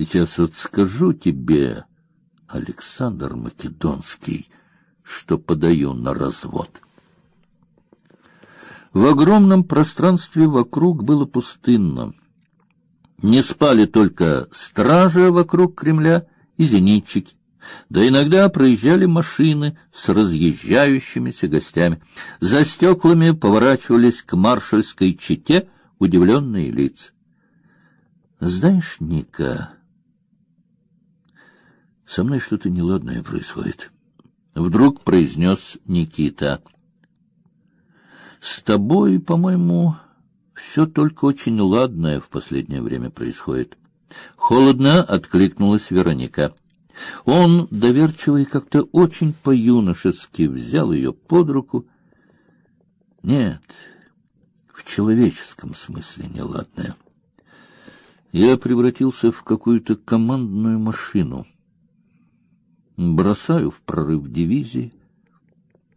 Сейчас вот скажу тебе, Александр Македонский, что подаю на развод. В огромном пространстве вокруг было пустынно. Не спали только стражи вокруг Кремля и зенитчики. Да иногда проезжали машины с разъезжающимися гостями. За стеклами поворачивались к маршальской чете удивленные лица. Знаешь, Ника, со мной что-то неладное происходит. Вдруг произнес Никита. С тобой, по-моему, все только очень ладное в последнее время происходит. Холодно откликнулась Вероника. Он доверчивый как-то очень по-юношески взял ее под руку. Нет, в человеческом смысле неладное. Я превратился в какую-то командную машину. Бросаю в прорыв дивизии,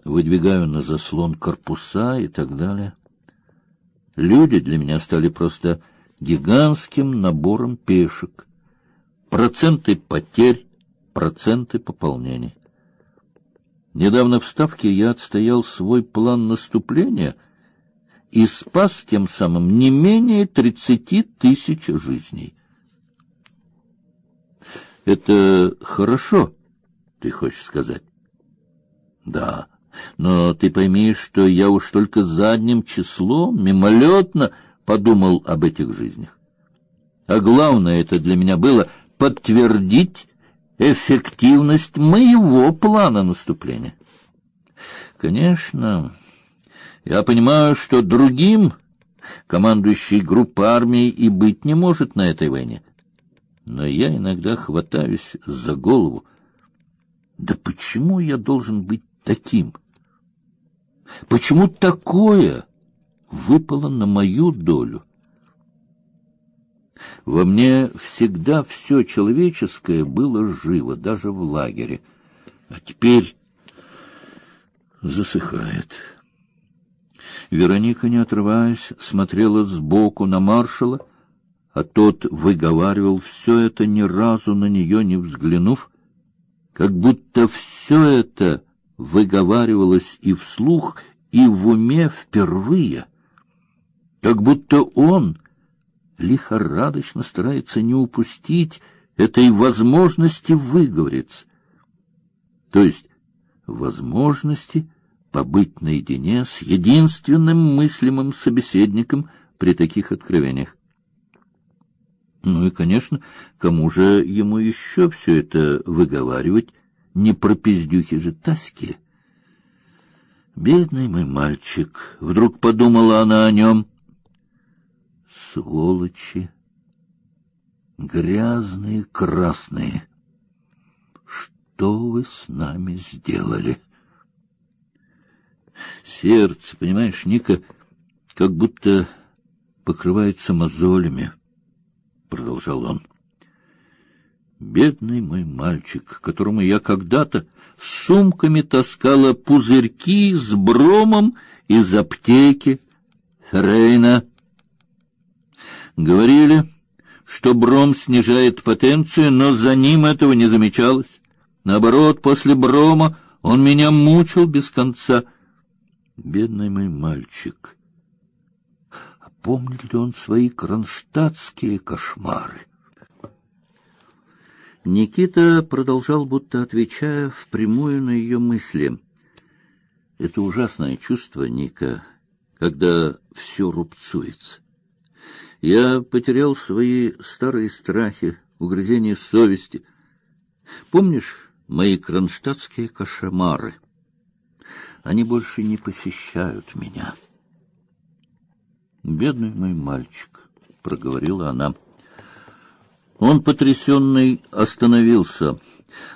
выдвигаю на заслон корпуса и так далее. Люди для меня стали просто гигантским набором пешек. Проценты потерь, проценты пополнений. Недавно в Ставке я отстоял свой план наступления и спас тем самым не менее тридцати тысяч жизней. Это хорошо, ты хочешь сказать? Да. Но ты пойми, что я уж только задним числом, мимолетно подумал об этих жизнях. А главное это для меня было подтвердить эффективность моего плана наступления. Конечно, я понимаю, что другим командующий группой армий и быть не может на этой войне. Но я иногда хватаюсь за голову. Да почему я должен быть таким? Почему такое выпало на мою долю? Во мне всегда все человеческое было живо, даже в лагере, а теперь засыхает. Вероника, не отрываясь, смотрела сбоку на маршала, а тот выговаривал все это ни разу на нее не взглянув, как будто все это выговаривалось и вслух, и в уме впервые, как будто он лихорадочно старается не упустить этой возможности выговориться, то есть возможности побыть наедине с единственным мыслимым собеседником при таких откровениях. Ну и, конечно, кому же ему еще все это выговаривать, не про пиздюхи же таски. Бедный мой мальчик, вдруг подумала она о нем. Сволочи, грязные красные, что вы с нами сделали? Сердце, понимаешь, Ника, как будто покрывается мозолями, продолжал он. Бедный мой мальчик, которому я когда-то с сумками таскала пузырьки с бромом из аптеки Рейна. Говорили, что бром снижает потенцию, но за ним этого не замечалось. Наоборот, после брома он меня мучил без конца. Бедный мой мальчик. Помнит ли он свои кронштадтские кошмары? Никита продолжал, будто отвечая впрямую на ее мысли. Это ужасное чувство, Ника, когда все рубцуется. Я потерял свои старые страхи, угрызения совести. Помнишь мои кронштадтские кошмары? Они больше не посещают меня. Бедный мой мальчик, проговорила она. Он потрясенный остановился.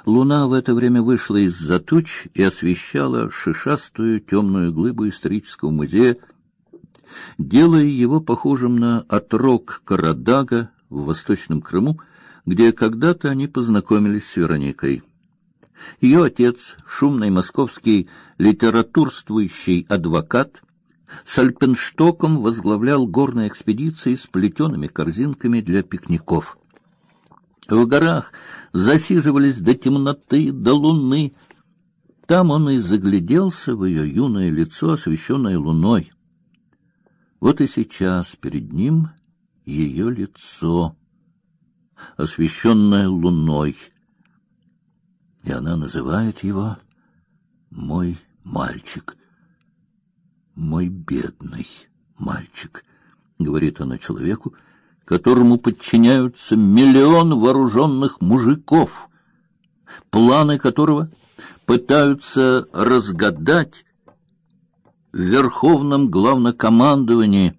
Луна в это время вышла из-за туч и освещала шишастую темную глыбу исторического музея, делая его похожим на отрог Карадага в Восточном Крыму, где когда-то они познакомились с Вероникой. Ее отец, шумный московский литературствующий адвокат, с Альпенштоком возглавлял горные экспедиции с плетеными корзинками для пикников. В горах засиживались до темноты, до луны. Там он и загляделся в ее юное лицо, освещенное луной. Вот и сейчас перед ним ее лицо, освещенное луной, и она называет его мой мальчик, мой бедный мальчик, говорит она человеку, которому подчиняются миллион вооруженных мужиков, планы которого пытаются разгадать в верховном главнокомандовании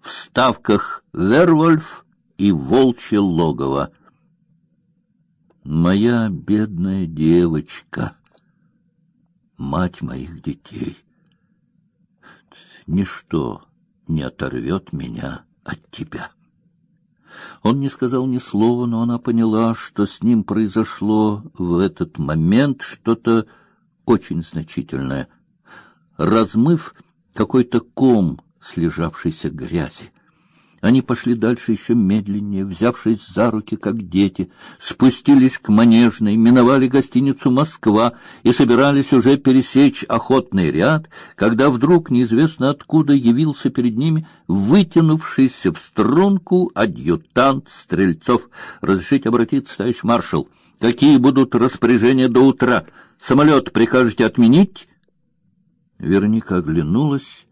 в ставках Вервольф и Волчье логово. Моя бедная девочка, мать моих детей, ничто не оторвет меня от тебя. Он не сказал ни слова, но она поняла, что с ним произошло в этот момент что-то очень значительное. Размыв какой-то ком слежавшейся грязи, они пошли дальше еще медленнее, взявшись за руки, как дети, спустились к Манежной, миновали гостиницу «Москва» и собирались уже пересечь охотный ряд, когда вдруг неизвестно откуда явился перед ними вытянувшийся в струнку адъютант Стрельцов. «Разрешите обратиться, товарищ маршал? Какие будут распоряжения до утра? Самолет прикажете отменить?» Верника оглянулась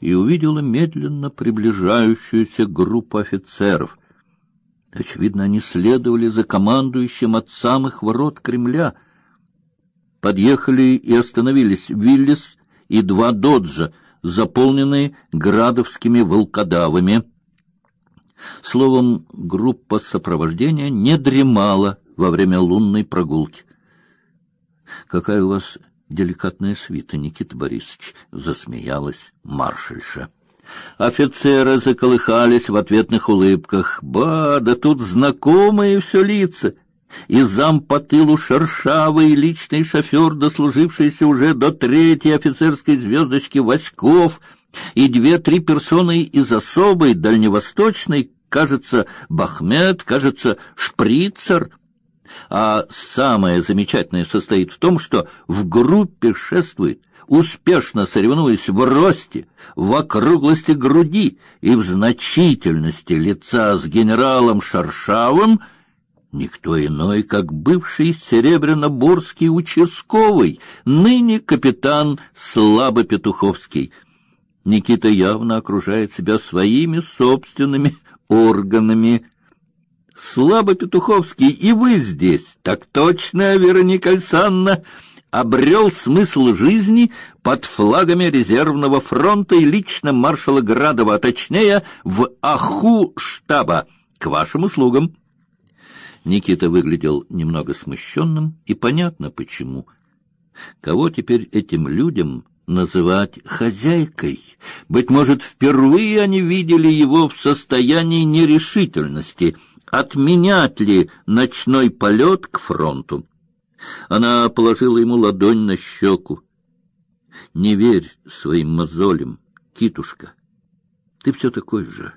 и увидела медленно приближающуюся группу офицеров. Очевидно, они следовали за командующим от самых ворот Кремля. Подъехали и остановились Виллис и два доджа, заполненные градовскими волкодавами. Словом, группа сопровождения не дремала во время лунной прогулки. Какая у вас деликатная свита, Никита Борисович, засмеялась маршальша. Офицеры заколыхались в ответных улыбках. Ба, да тут знакомые все лица. И зам по тылу шершавый личный шофер, дослужившийся уже до третьей офицерской звездочки Васьков, и две-три персоны из особой дальневосточной, кажется, Бахмет, кажется, Шприцер — а самое замечательное состоит в том, что в группе шествует, успешно соревнуясь в росте, в округлости груди и в значительности лица с генералом Шаршавым, никто иной, как бывший серебряноборский участковый, ныне капитан Слабо Петуховский. Никита явно окружает себя своими собственными органами Слабо Петуховский, и вы здесь. Так точно, Вероника Александровна, обрел смысл жизни под флагами резервного фронта и лично маршала Градова, а точнее в аху штаба. К вашим услугам. Никита выглядел немного смущенным, и понятно почему. Кого теперь этим людям называть хозяйкой? Быть может, впервые они видели его в состоянии нерешительности — отменять ли ночной полет к фронту. Она положила ему ладонь на щеку. Не верь своим мозолям, Китушка. Ты все такой же,